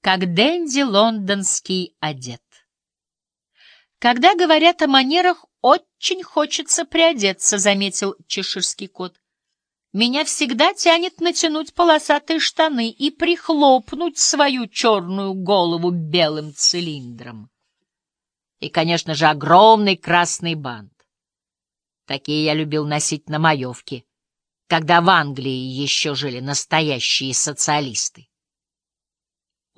как Дэнди лондонский одет. Когда говорят о манерах, очень хочется приодеться, заметил чеширский кот. Меня всегда тянет натянуть полосатые штаны и прихлопнуть свою черную голову белым цилиндром. И, конечно же, огромный красный бант. Такие я любил носить на маевке, когда в Англии еще жили настоящие социалисты.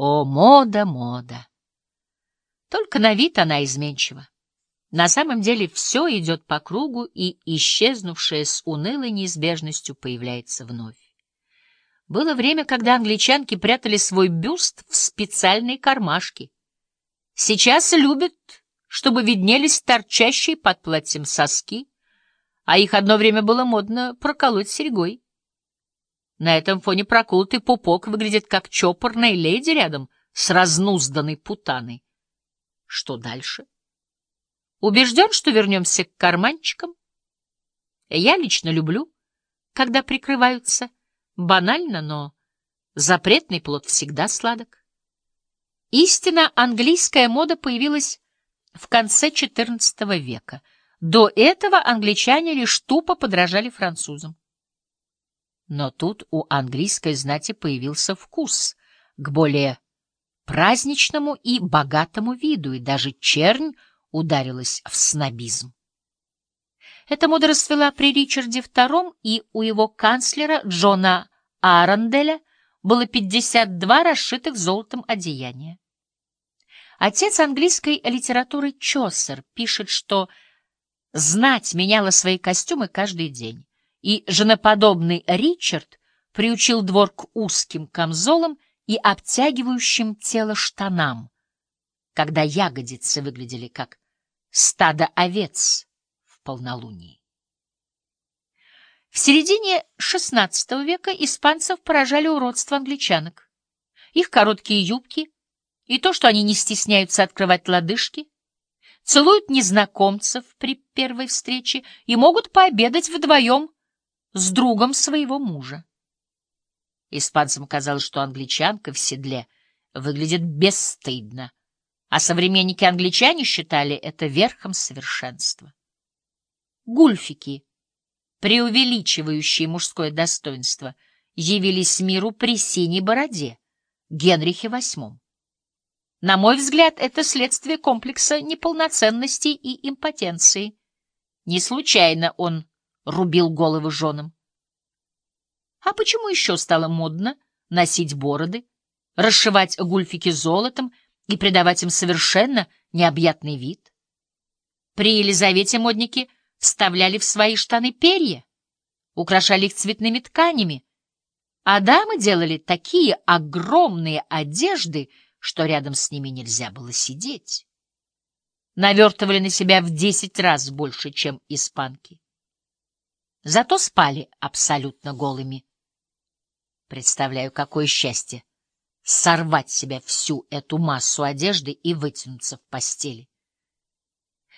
О, мода, мода! Только на вид она изменчива. На самом деле все идет по кругу, и исчезнувшее с унылой неизбежностью появляется вновь. Было время, когда англичанки прятали свой бюст в специальные кармашки. Сейчас любят, чтобы виднелись торчащие под платьем соски, а их одно время было модно проколоть серьгой. На этом фоне проколотый пупок выглядит как чопорная леди рядом с разнузданной путаной. Что дальше? Убежден, что вернемся к карманчикам. Я лично люблю, когда прикрываются. Банально, но запретный плод всегда сладок. Истинно английская мода появилась в конце XIV века. До этого англичане лишь тупо подражали французам. Но тут у английской знати появился вкус к более праздничному и богатому виду, и даже чернь ударилась в снобизм. Эта мода расцвела при Ричарде II, и у его канцлера Джона Аранделя было 52 расшитых золотом одеяния. Отец английской литературы Чосер пишет, что знать меняла свои костюмы каждый день, и женоподобный Ричард приучил двор к узким камзолам и обтягивающим тело штанам, когда ягодицы выглядели как стадо овец в полнолунии. В середине XVI века испанцев поражали уродство англичанок. Их короткие юбки и то, что они не стесняются открывать лодыжки, целуют незнакомцев при первой встрече и могут пообедать вдвоем с другом своего мужа. Испанцам казалось, что англичанка в седле выглядит бесстыдно, а современники-англичане считали это верхом совершенства. Гульфики, преувеличивающие мужское достоинство, явились миру при синей бороде, Генрихе VIII. На мой взгляд, это следствие комплекса неполноценности и импотенции. Не случайно он рубил головы женам. А почему еще стало модно носить бороды, расшивать гульфики золотом и придавать им совершенно необъятный вид. При Елизавете модники вставляли в свои штаны перья, украшали их цветными тканями, а дамы делали такие огромные одежды, что рядом с ними нельзя было сидеть. Навертывали на себя в десять раз больше, чем испанки. Зато спали абсолютно голыми. Представляю, какое счастье сорвать себя всю эту массу одежды и вытянуться в постели.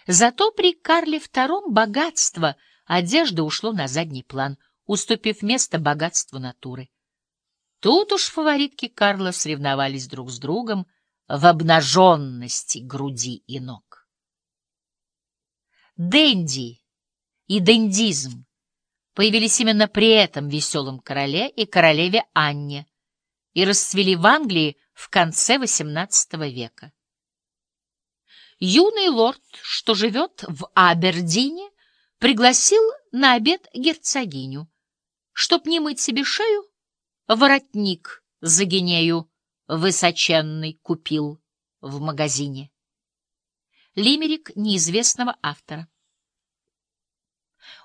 Зато при Карле II богатство одежды ушло на задний план, уступив место богатству натуры. Тут уж фаворитки Карла соревновались друг с другом в обнаженности груди и ног. Дэнди и дендизм появились именно при этом веселом короле и королеве Анне, и расцвели в Англии в конце XVIII века. Юный лорд, что живет в Абердине, пригласил на обед герцогиню. Чтоб не мыть себе шею, воротник за гинею высоченный купил в магазине. Лимерик неизвестного автора.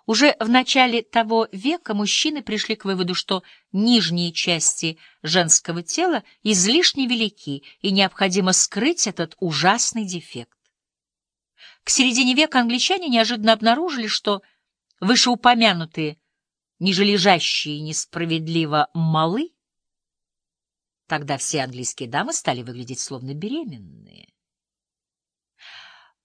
Уже в начале того века мужчины пришли к выводу, что нижние части женского тела излишне велики, и необходимо скрыть этот ужасный дефект. К середине века англичане неожиданно обнаружили, что вышеупомянутые, нижележащие несправедливо малы, тогда все английские дамы стали выглядеть словно беременные.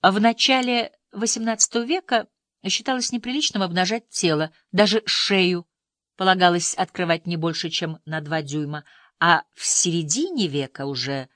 В начале XVIII века Считалось неприличным обнажать тело, даже шею. Полагалось открывать не больше, чем на два дюйма, а в середине века уже